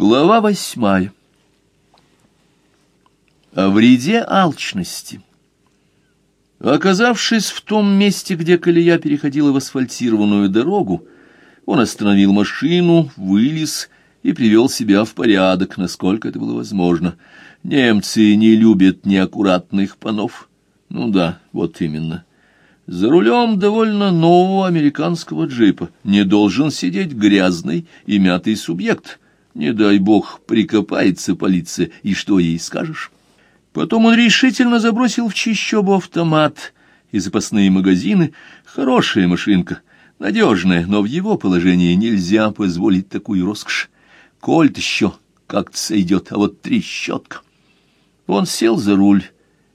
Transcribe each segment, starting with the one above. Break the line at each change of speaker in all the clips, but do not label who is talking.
Глава восьмая. О вреде алчности. Оказавшись в том месте, где колея переходила в асфальтированную дорогу, он остановил машину, вылез и привел себя в порядок, насколько это было возможно. Немцы не любят неаккуратных панов. Ну да, вот именно. За рулем довольно нового американского джипа не должен сидеть грязный и мятый субъект — не дай бог, прикопается полиция, и что ей скажешь? Потом он решительно забросил в чищобу автомат и запасные магазины. Хорошая машинка, надежная, но в его положении нельзя позволить такую роскошь. Кольт еще как-то сойдет, а вот трещотка. Он сел за руль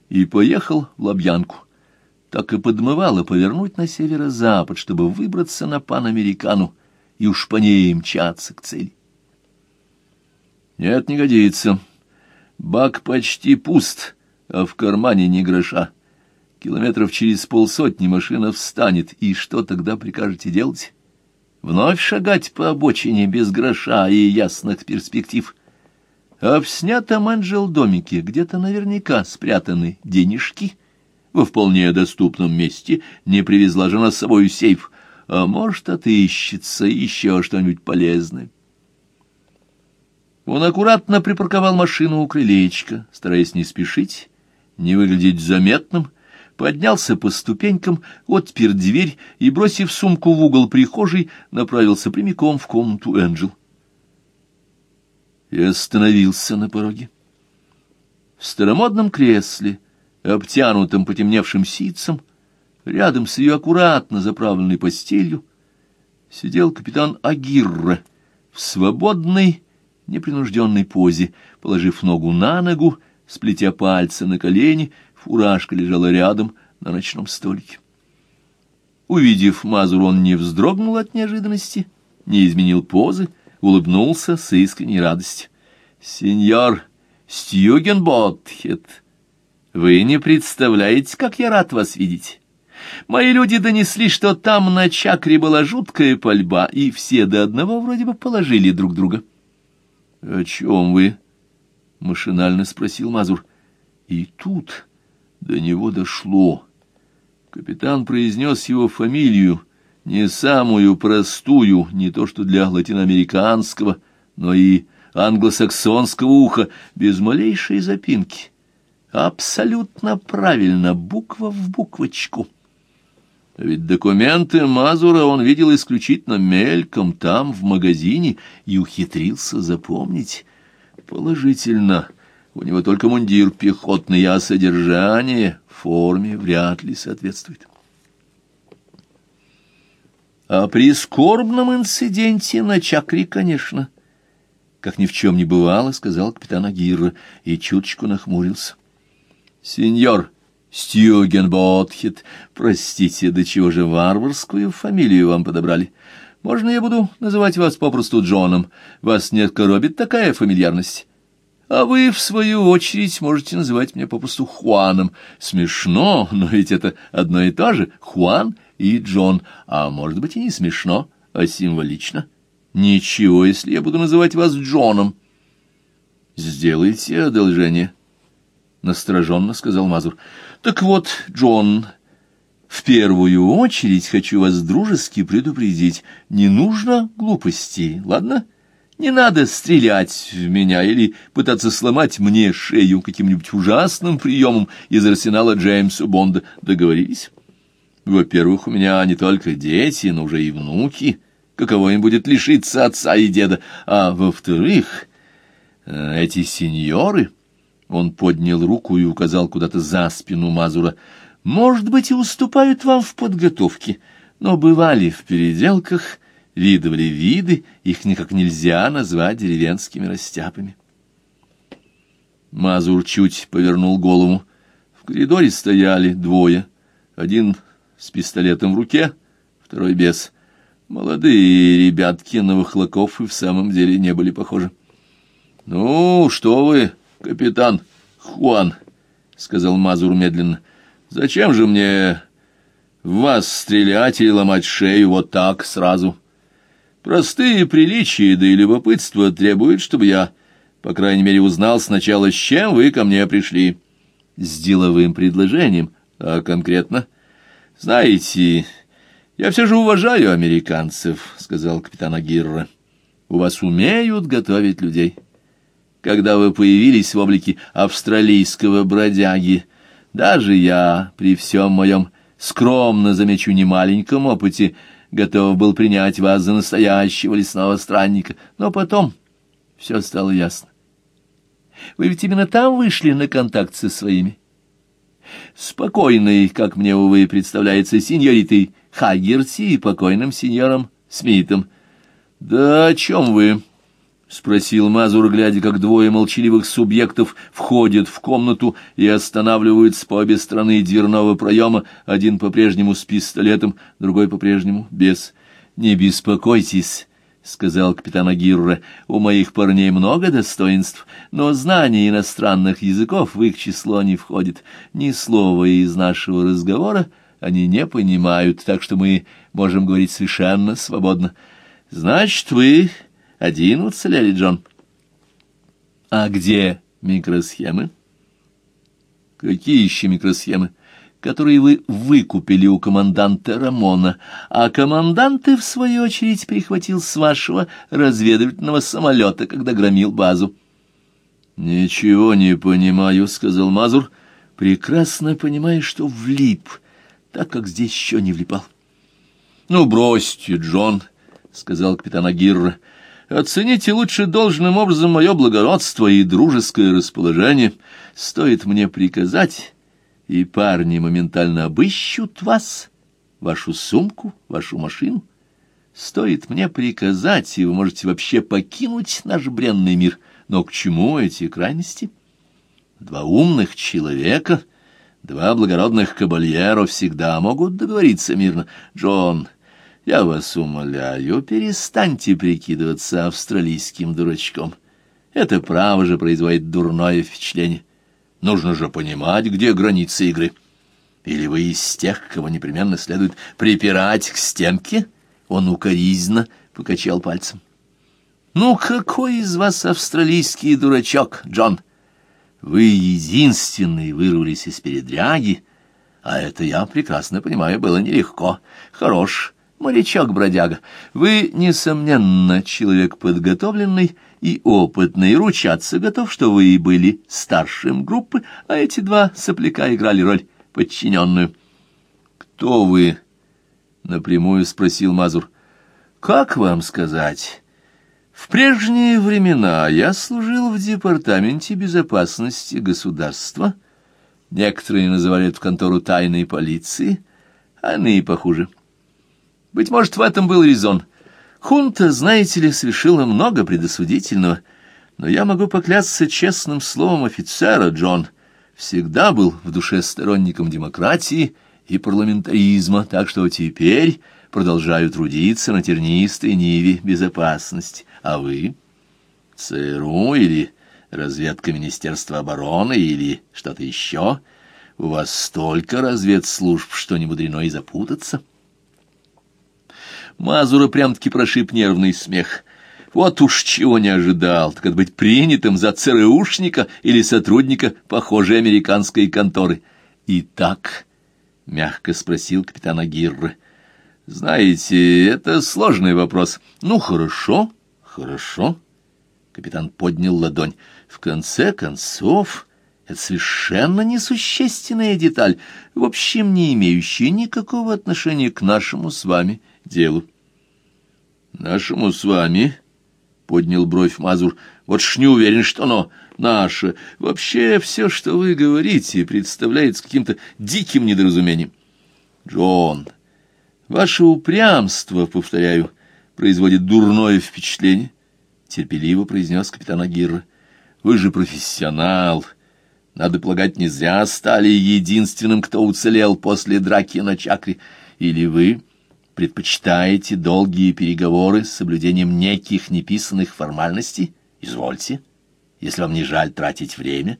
и поехал в Лобьянку. Так и подмывало повернуть на северо-запад, чтобы выбраться на Панамерикану и уж по ней мчаться к цели. Нет, не годится. Бак почти пуст, а в кармане ни гроша. Километров через полсотни машина встанет, и что тогда прикажете делать? Вновь шагать по обочине без гроша и ясных перспектив. А в снятом Анджел-домике где-то наверняка спрятаны денежки. Во вполне доступном месте не привезла жена с собой сейф, а может, отыщется еще что-нибудь полезное. Он аккуратно припарковал машину у крылечка, стараясь не спешить, не выглядеть заметным, поднялся по ступенькам, отпер дверь и, бросив сумку в угол прихожей, направился прямиком в комнату Энджел. И остановился на пороге. В старомодном кресле, обтянутом потемневшим ситцем, рядом с ее аккуратно заправленной постелью, сидел капитан Агирра в свободной, непринужденной позе, положив ногу на ногу, сплетя пальцы на колени, фуражка лежала рядом на ночном столике. Увидев Мазур, он не вздрогнул от неожиданности, не изменил позы, улыбнулся с искренней радостью. «Сеньор Стюгенботхет, вы не представляете, как я рад вас видеть!» Мои люди донесли, что там на чакре была жуткая пальба, и все до одного вроде бы положили друг друга. — О чем вы? — машинально спросил Мазур. И тут до него дошло. Капитан произнес его фамилию, не самую простую, не то что для латиноамериканского, но и англосаксонского уха, без малейшей запинки. Абсолютно правильно, буква в буквочку. Ведь документы Мазура он видел исключительно мельком, там, в магазине, и ухитрился запомнить. Положительно, у него только мундир пехотный, а содержание форме вряд ли соответствует. А при скорбном инциденте на чакре, конечно, как ни в чем не бывало, сказал капитан Агирра и чуточку нахмурился. — Сеньор, Стюгенботхет. Простите, до чего же варварскую фамилию вам подобрали? Можно я буду называть вас попросту Джоном? Вас не коробит такая фамильярность? А вы, в свою очередь, можете называть меня попросту Хуаном. Смешно, но ведь это одно и то же — Хуан и Джон. А может быть и не смешно, а символично. Ничего, если я буду называть вас Джоном. Сделайте одолжение, — настороженно сказал Мазур. Так вот, Джон, в первую очередь хочу вас дружески предупредить. Не нужно глупостей, ладно? Не надо стрелять в меня или пытаться сломать мне шею каким-нибудь ужасным приемом из арсенала Джеймса Бонда. Договорились? Во-первых, у меня не только дети, но уже и внуки. Каково им будет лишиться отца и деда? А во-вторых, э, эти сеньоры... Он поднял руку и указал куда-то за спину Мазура. «Может быть, и уступают вам в подготовке, но бывали в переделках, видывали виды, их никак нельзя назвать деревенскими растяпами». Мазур чуть повернул голову. В коридоре стояли двое. Один с пистолетом в руке, второй без. Молодые ребятки на выхлоков и в самом деле не были похожи. «Ну, что вы, капитан Хуан, — сказал Мазур медленно, — зачем же мне вас стрелять или ломать шею вот так сразу? Простые приличия, да и любопытство требуют, чтобы я, по крайней мере, узнал сначала, с чем вы ко мне пришли. С деловым предложением, а конкретно? Знаете, я все же уважаю американцев, — сказал капитан Агирра. У вас умеют готовить людей. Когда вы появились в облике австралийского бродяги, даже я, при всем моем скромно, замечу, немаленьком опыте, — готов был принять вас за настоящего лесного странника, но потом все стало ясно. Вы ведь именно там вышли на контакт со своими. Спокойный, как мне, увы, представляется, сеньоритой Хагерти и покойным сеньором Смитом. Да о чем вы? — спросил Мазур, глядя, как двое молчаливых субъектов входят в комнату и останавливаются по обе стороны дверного проема, один по-прежнему с пистолетом, другой по-прежнему без. — Не беспокойтесь, — сказал капитан Агирра, — у моих парней много достоинств, но знание иностранных языков в их число не входит. Ни слова из нашего разговора они не понимают, так что мы можем говорить совершенно свободно. — Значит, вы один уцелели, Джон. А где микросхемы? Какие еще микросхемы? Которые вы выкупили у команданта Рамона, а командант в свою очередь, прихватил с вашего разведывательного самолета, когда громил базу. «Ничего не понимаю», — сказал Мазур, прекрасно понимая, что влип, так как здесь еще не влипал. «Ну, бросьте, Джон», — сказал капитан Агирра, — Оцените лучше должным образом мое благородство и дружеское расположение. Стоит мне приказать, и парни моментально обыщут вас, вашу сумку, вашу машину. Стоит мне приказать, и вы можете вообще покинуть наш бренный мир. Но к чему эти крайности? Два умных человека, два благородных кабальеро всегда могут договориться мирно. Джон... Я вас умоляю, перестаньте прикидываться австралийским дурачком. Это право же производит дурное впечатление. Нужно же понимать, где границы игры. Или вы из тех, кого непременно следует припирать к стенке? Он укоризненно покачал пальцем. Ну, какой из вас австралийский дурачок, Джон? Вы единственный вырвались из передряги, а это, я прекрасно понимаю, было нелегко. Хорош Морячок-бродяга, вы, несомненно, человек подготовленный и опытный, ручаться готов, что вы и были старшим группы, а эти два сопляка играли роль подчиненную. — Кто вы? — напрямую спросил Мазур. — Как вам сказать? В прежние времена я служил в департаменте безопасности государства. Некоторые называли эту контору тайной полиции, а иные похуже — быть может, в этом был резон. Хунта, знаете ли, совершила много предосудительного, но я могу поклясться честным словом офицера, Джон, всегда был в душе сторонником демократии и парламентаризма, так что теперь продолжаю трудиться на тернистой ниве безопасности. А вы? ЦРУ или разведка Министерства обороны или что-то еще? У вас столько разведслужб, что не мудрено и запутаться». Мазура прям-таки прошиб нервный смех. Вот уж чего не ожидал, так быть принятым за ЦРУшника или сотрудника похожей американской конторы. «Итак», — мягко спросил капитан Агирры, — «знаете, это сложный вопрос. Ну, хорошо, хорошо». Капитан поднял ладонь. «В конце концов...» Это совершенно несущественная деталь, в общем, не имеющая никакого отношения к нашему с вами делу. Нашему с вами, — поднял бровь Мазур, — вот ж не уверен, что оно наше. Вообще все, что вы говорите, представляется каким-то диким недоразумением. Джон, ваше упрямство, повторяю, производит дурное впечатление, — терпеливо произнес капитан Агирра. Вы же профессионал. Надо полагать, не зря стали единственным, кто уцелел после драки на чакре. Или вы предпочитаете долгие переговоры с соблюдением неких неписанных формальностей? Извольте, если вам не жаль тратить время.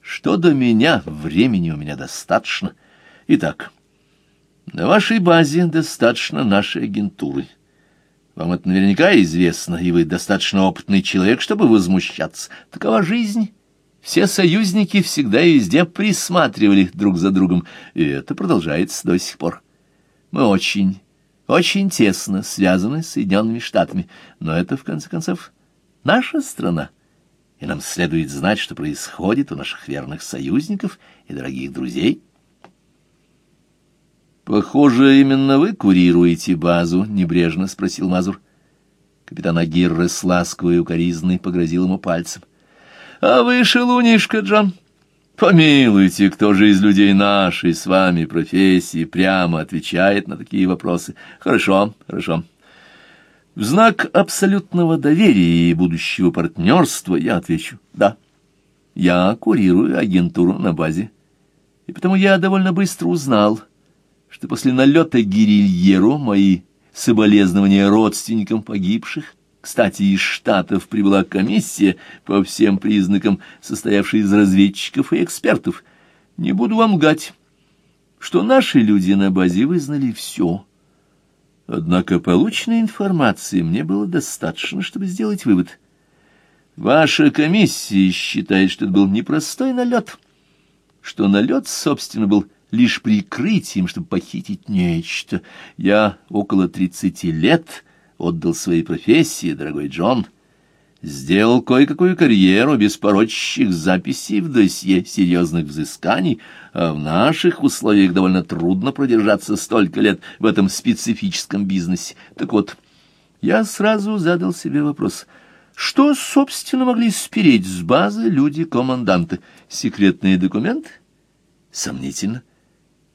Что до меня, времени у меня достаточно. Итак, на вашей базе достаточно нашей агентуры. Вам это наверняка известно, и вы достаточно опытный человек, чтобы возмущаться. Такова жизнь. Все союзники всегда и везде присматривали друг за другом, и это продолжается до сих пор. Мы очень, очень тесно связаны с Соединенными Штатами, но это, в конце концов, наша страна, и нам следует знать, что происходит у наших верных союзников и дорогих друзей. «Похоже, именно вы курируете базу?» — небрежно спросил Мазур. Капитан Агирре с ласковой укоризной погрозил ему пальцем. А вы, шелунишка, Джон, помилуйте, кто же из людей нашей с вами профессии прямо отвечает на такие вопросы? Хорошо, хорошо. В знак абсолютного доверия и будущего партнерства я отвечу «да». Я курирую агентуру на базе, и потому я довольно быстро узнал, что после налета Гирильеру мои соболезнования родственникам погибших кстати, из Штатов прибыла комиссия, по всем признакам состоявшая из разведчиков и экспертов. Не буду вам лгать, что наши люди на базе вызнали все. Однако полученной информации мне было достаточно, чтобы сделать вывод. Ваша комиссия считает, что это был непростой налет, что налет, собственно, был лишь прикрытием, чтобы похитить нечто. Я около тридцати лет отдал своей профессии, дорогой Джон, сделал кое-какую карьеру без порочащих записей в досье серьезных взысканий, а в наших условиях довольно трудно продержаться столько лет в этом специфическом бизнесе. Так вот, я сразу задал себе вопрос — что, собственно, могли спереть с базы люди-команданты? Секретные документы? Сомнительно.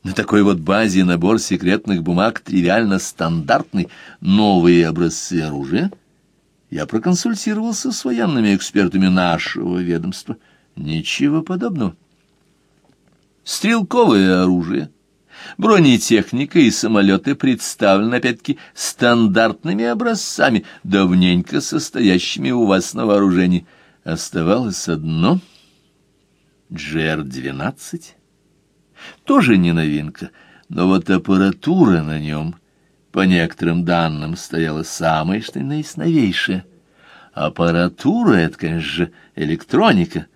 На такой вот базе набор секретных бумаг тривиально стандартный, новые образцы оружия. Я проконсультировался с военными экспертами нашего ведомства. Ничего подобного. Стрелковое оружие, бронетехника и самолеты представлены, опять-таки, стандартными образцами, давненько состоящими у вас на вооружении. Оставалось одно — GR-12 — тоже не новинка, но вот аппаратура на нем, по некоторым данным, стояла самой, что ни новейшая. Аппаратура — это, конечно же, электроника.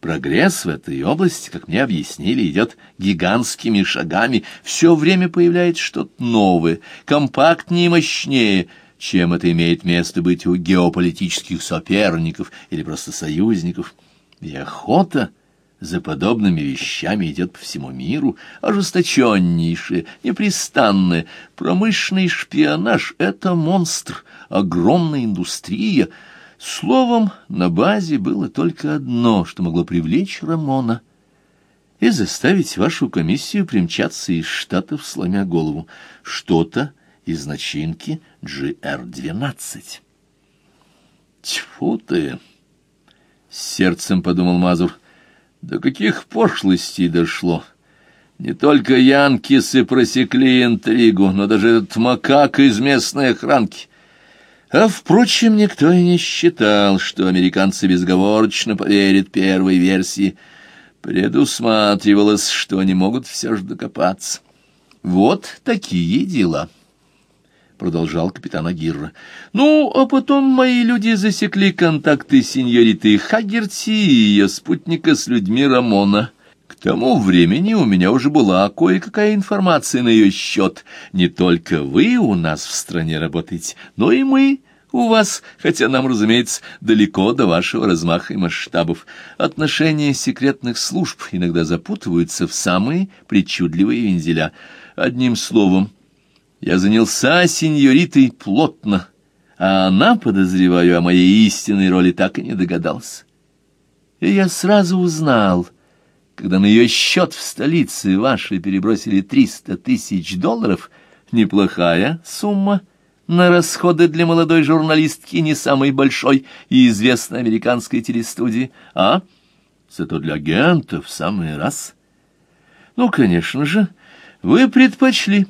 Прогресс в этой области, как мне объяснили, идет гигантскими шагами. Все время появляется что-то новое, компактнее и мощнее, чем это имеет место быть у геополитических соперников или просто союзников. И охота — за подобными вещами идет по всему миру ожесточеннейшее, непрестанное. Промышленный шпионаж — это монстр, огромная индустрия. Словом, на базе было только одно, что могло привлечь Рамона и заставить вашу комиссию примчаться из Штатов, сломя голову. Что-то из начинки GR-12. Тьфу ты! — с сердцем подумал Мазур. До каких пошлостей дошло! Не только янкисы просекли интригу, но даже этот макак из местной охранки. А, впрочем, никто и не считал, что американцы безговорочно поверят первой версии. Предусматривалось, что они могут все же докопаться. Вот такие дела продолжал капитан Агирра. Ну, а потом мои люди засекли контакты сеньориты Хагерти и ее спутника с людьми Рамона. К тому времени у меня уже была кое-какая информация на ее счет. Не только вы у нас в стране работаете, но и мы у вас, хотя нам, разумеется, далеко до вашего размаха и масштабов. Отношения секретных служб иногда запутываются в самые причудливые вензеля. Одним словом, я занялся сеньоритой плотно, а она, подозреваю, о моей истинной роли так и не догадалась. И я сразу узнал, когда на ее счет в столице вашей перебросили триста тысяч долларов, неплохая сумма на расходы для молодой журналистки не самой большой и известной американской телестудии, а зато для агентов самый раз. Ну, конечно же, вы предпочли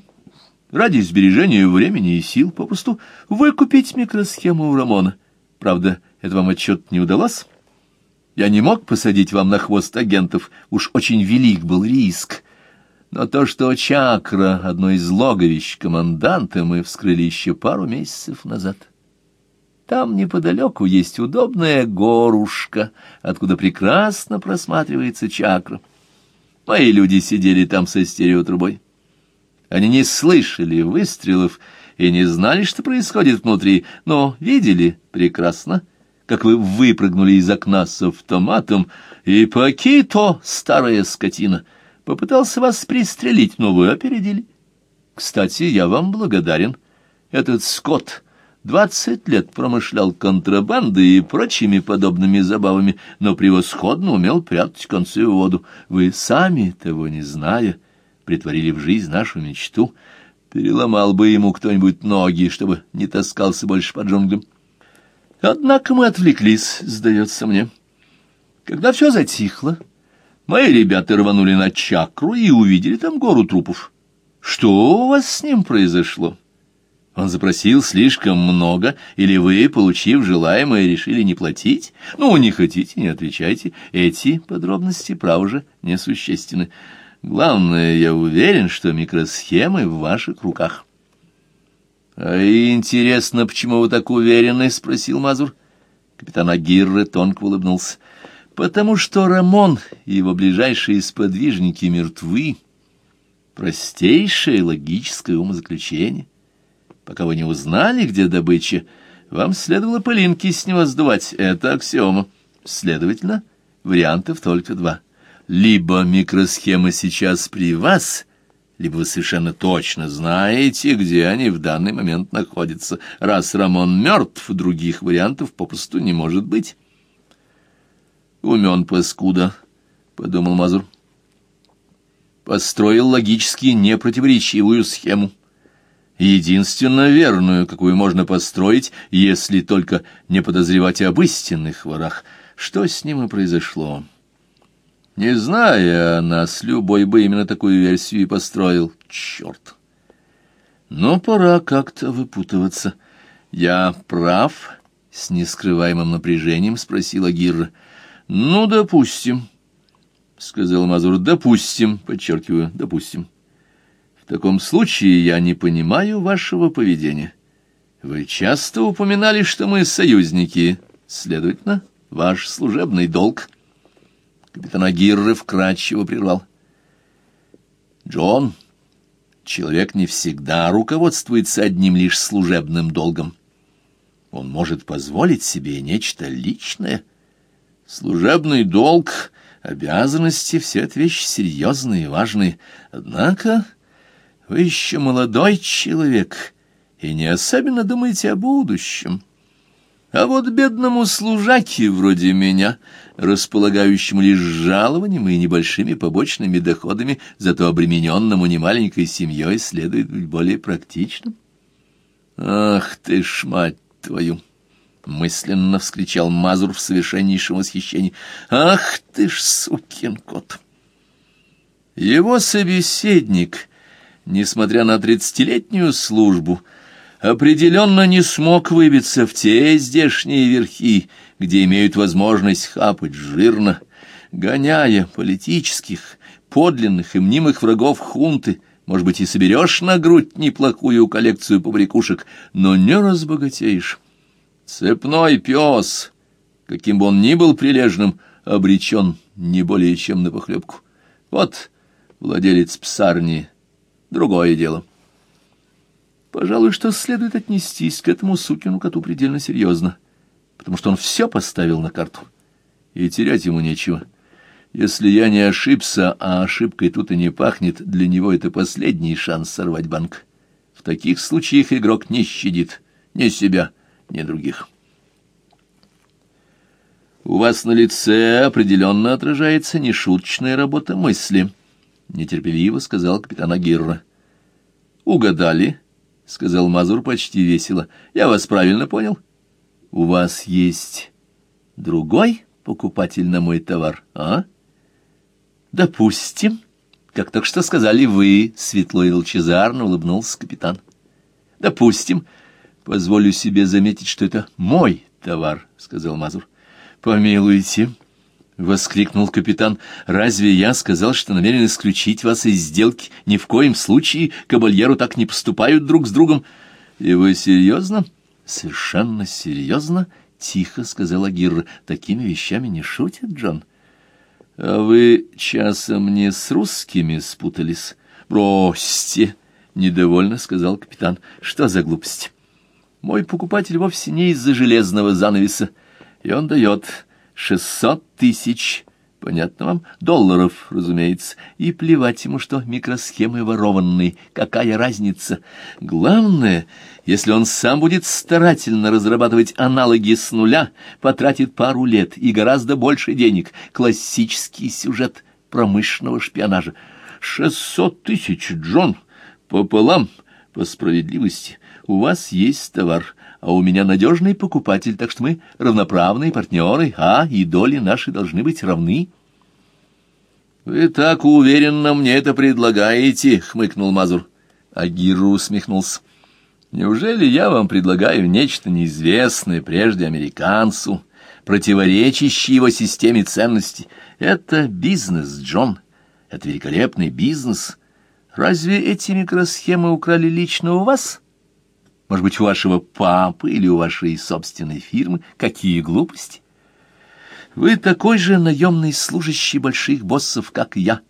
ради сбережения времени и сил попросту выкупить микросхему у Рамона. Правда, это вам отчет не удалось? Я не мог посадить вам на хвост агентов, уж очень велик был риск. Но то, что чакра, одно из логовищ команданта, мы вскрыли еще пару месяцев назад. Там неподалеку есть удобная горушка, откуда прекрасно просматривается чакра. Мои люди сидели там со стереотрубой. Они не слышали выстрелов и не знали, что происходит внутри, но видели прекрасно, как вы выпрыгнули из окна с автоматом, и Пакито, старая скотина, попытался вас пристрелить, но вы опередили. Кстати, я вам благодарен. Этот скот двадцать лет промышлял контрабандой и прочими подобными забавами, но превосходно умел прятать концы в воду. Вы сами, того не зная, притворили в жизнь нашу мечту. Переломал бы ему кто-нибудь ноги, чтобы не таскался больше по джунглям. Однако мы отвлеклись, сдается мне. Когда все затихло, мои ребята рванули на чакру и увидели там гору трупов. Что у вас с ним произошло? Он запросил слишком много, или вы, получив желаемое, решили не платить? Ну, не хотите, не отвечайте. Эти подробности, право же, несущественны. Главное, я уверен, что микросхемы в ваших руках. — А интересно, почему вы так уверены? — спросил Мазур. Капитан Агирре тонко улыбнулся. — Потому что Рамон и его ближайшие сподвижники мертвы. Простейшее логическое умозаключение. Пока вы не узнали, где добыча, вам следовало пылинки с него сдувать. Это аксиома. Следовательно, вариантов только два. Либо микросхема сейчас при вас, либо вы совершенно точно знаете, где они в данный момент находятся. Раз Рамон мертв, других вариантов попросту не может быть. «Умен паскуда», — подумал Мазур. Построил логически непротиворечивую схему единственно верную, какую можно построить, если только не подозревать об истинных ворах. Что с ним и произошло? Не зная о нас, любой бы именно такую версию и построил. Черт! Но пора как-то выпутываться. Я прав? С нескрываемым напряжением спросила Гирра. Ну, допустим, — сказал Мазур. Допустим, подчеркиваю, допустим. В таком случае я не понимаю вашего поведения. Вы часто упоминали, что мы союзники. Следовательно, ваш служебный долг. Капитан Агирры вкратчиво прервал. Джон, человек не всегда руководствуется одним лишь служебным долгом. Он может позволить себе нечто личное. Служебный долг, обязанности — все это вещи серьезные и важные. Однако вы еще молодой человек и не особенно думаете о будущем. А вот бедному служаке вроде меня, располагающему лишь жалованием и небольшими побочными доходами, зато обремененному немаленькой семьей, следует быть более практичным. «Ах ты ж, мать твою!» — мысленно вскричал Мазур в совершеннейшем восхищении. «Ах ты ж, сукин кот!» Его собеседник несмотря на тридцатилетнюю службу, определенно не смог выбиться в те здешние верхи, где имеют возможность хапать жирно, гоняя политических, подлинных и мнимых врагов хунты, может быть, и соберешь на грудь неплохую коллекцию побрякушек, но не разбогатеешь. Цепной пес, каким бы он ни был прилежным, обречен не более чем на похлебку. Вот владелец псарни другое дело. Пожалуй, что следует отнестись к этому сукину коту предельно серьезно, потому что он все поставил на карту, и терять ему нечего. Если я не ошибся, а ошибкой тут и не пахнет, для него это последний шанс сорвать банк. В таких случаях игрок не щадит ни себя, ни других. У вас на лице определенно отражается нешуточная работа мысли —— нетерпеливо сказал капитан Агирра. «Угадали», — сказал Мазур почти весело. «Я вас правильно понял. У вас есть другой покупатель на мой товар, а?» «Допустим», как только что сказали вы, — светло и лучезарно улыбнулся капитан. — Допустим. Позволю себе заметить, что это мой товар, — сказал Мазур. — Помилуйте, — воскликнул капитан. «Разве я сказал, что намерен исключить вас из сделки? Ни в коем случае кабальеру так не поступают друг с другом». «И вы серьезно?» «Совершенно серьезно?» — тихо сказала Гирра. «Такими вещами не шутят, Джон». «А вы часом не с русскими спутались?» «Бросьте!» — недовольно сказал капитан. «Что за глупость? Мой покупатель вовсе не из-за железного занавеса, и он дает шестьсот тысяч, понятно вам, долларов, разумеется, и плевать ему, что микросхемы ворованные, какая разница. Главное, если он сам будет старательно разрабатывать аналоги с нуля, потратит пару лет и гораздо больше денег. Классический сюжет промышленного шпионажа. Шестьсот тысяч, Джон, пополам, по справедливости. У вас есть товар, а у меня надежный покупатель, так что мы равноправные партнеры, а и доли наши должны быть равны. «Вы так уверенно мне это предлагаете», — хмыкнул Мазур. Агиру усмехнулся. «Неужели я вам предлагаю нечто неизвестное прежде американцу, противоречащее его системе ценностей? Это бизнес, Джон. Это великолепный бизнес. Разве эти микросхемы украли лично у вас? Может быть, у вашего папы или у вашей собственной фирмы? Какие глупости! Вы такой же наемный служащий больших боссов, как я.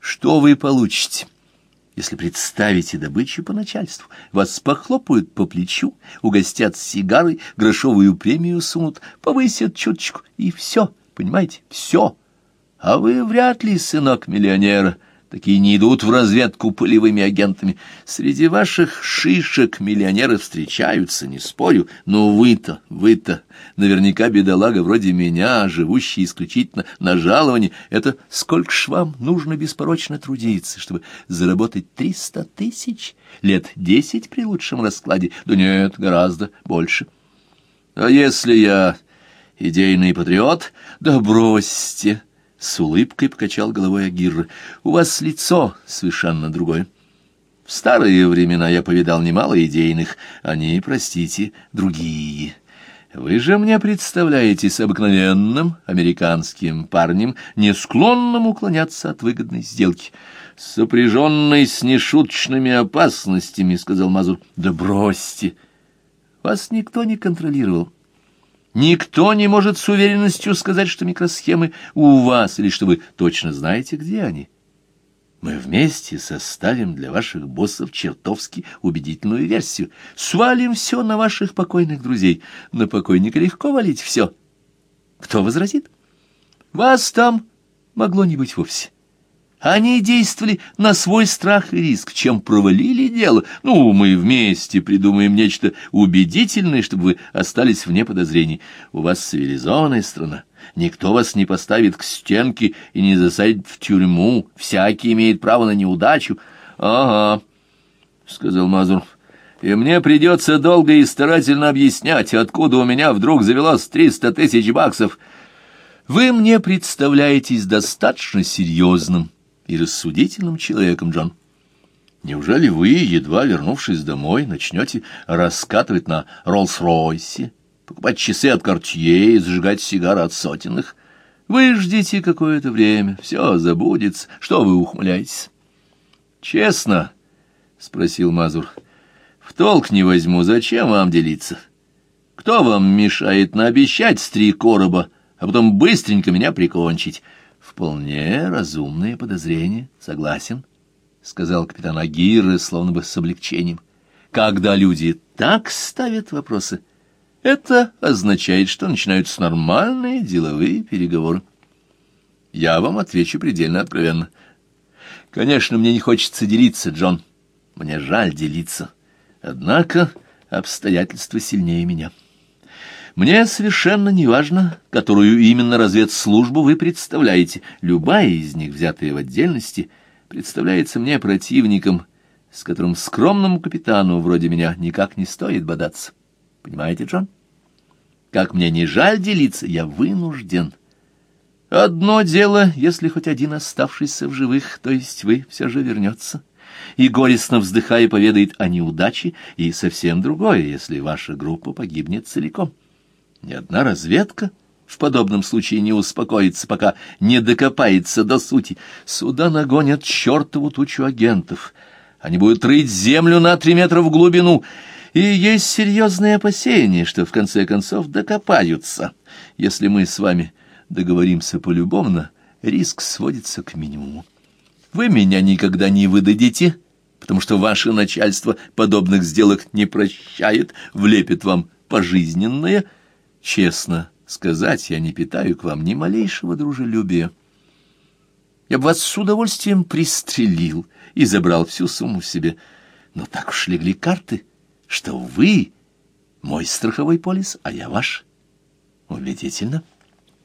Что вы получите? Если представите добычу по начальству, вас похлопают по плечу, угостят сигарой, грошовую премию сунут, повысят чуточку, и все, понимаете, все. А вы вряд ли сынок миллионера. Такие не идут в разведку полевыми агентами. Среди ваших шишек миллионеры встречаются, не спорю, но вы-то, вы-то, наверняка бедолага вроде меня, живущий исключительно на жаловании, это сколько ж вам нужно беспорочно трудиться, чтобы заработать триста тысяч? Лет десять при лучшем раскладе? Да нет, гораздо больше. А если я идейный патриот? Да бросьте! С улыбкой покачал головой Агирра. «У вас лицо совершенно другое. В старые времена я повидал немало идейных, они, простите, другие. Вы же мне представляетесь обыкновенным американским парнем, не склонным уклоняться от выгодной сделки, сопряженной с нешуточными опасностями», — сказал Мазур. «Да бросьте! Вас никто не контролировал». Никто не может с уверенностью сказать, что микросхемы у вас, или что вы точно знаете, где они. Мы вместе составим для ваших боссов чертовски убедительную версию. Свалим все на ваших покойных друзей. На покойника легко валить все. Кто возразит? Вас там могло не быть вовсе. Они действовали на свой страх и риск, чем провалили дело. Ну, мы вместе придумаем нечто убедительное, чтобы вы остались вне подозрений. У вас цивилизованная страна. Никто вас не поставит к стенке и не засадит в тюрьму. Всякий имеет право на неудачу. — Ага, — сказал Мазур. — И мне придется долго и старательно объяснять, откуда у меня вдруг завелось триста тысяч баксов. Вы мне представляетесь достаточно серьезным и рассудительным человеком, Джон. Неужели вы, едва вернувшись домой, начнете раскатывать на Роллс-Ройсе, покупать часы от Кортье и зажигать сигары от сотенных? Вы ждите какое-то время, все забудется. Что вы ухмыляетесь? — Честно? — спросил Мазур. — В толк не возьму, зачем вам делиться? Кто вам мешает наобещать с три короба, а потом быстренько меня прикончить? Вполне разумные подозрения, согласен, — сказал капитан Агиры, словно бы с облегчением. Когда люди так ставят вопросы, это означает, что начинаются нормальные деловые переговоры. Я вам отвечу предельно откровенно. Конечно, мне не хочется делиться, Джон. Мне жаль делиться. Однако обстоятельства сильнее меня. Мне совершенно не важно, которую именно разведслужбу вы представляете. Любая из них, взятая в отдельности, представляется мне противником, с которым скромному капитану вроде меня никак не стоит бодаться. Понимаете, Джон? Как мне не жаль делиться, я вынужден. Одно дело, если хоть один оставшийся в живых, то есть вы, все же вернется, и горестно вздыхая поведает о неудаче, и совсем другое, если ваша группа погибнет целиком. Ни одна разведка в подобном случае не успокоится, пока не докопается до сути. Сюда нагонят чертову тучу агентов. Они будут рыть землю на три метра в глубину, и есть серьезные опасения, что в конце концов докопаются. Если мы с вами договоримся полюбовно, риск сводится к минимуму. Вы меня никогда не выдадите, потому что ваше начальство подобных сделок не прощает, влепит вам пожизненное. Честно сказать, я не питаю к вам ни малейшего дружелюбия. Я бы вас с удовольствием пристрелил и забрал всю сумму себе. Но так уж легли карты, что вы мой страховой полис, а я ваш. Убедительно. —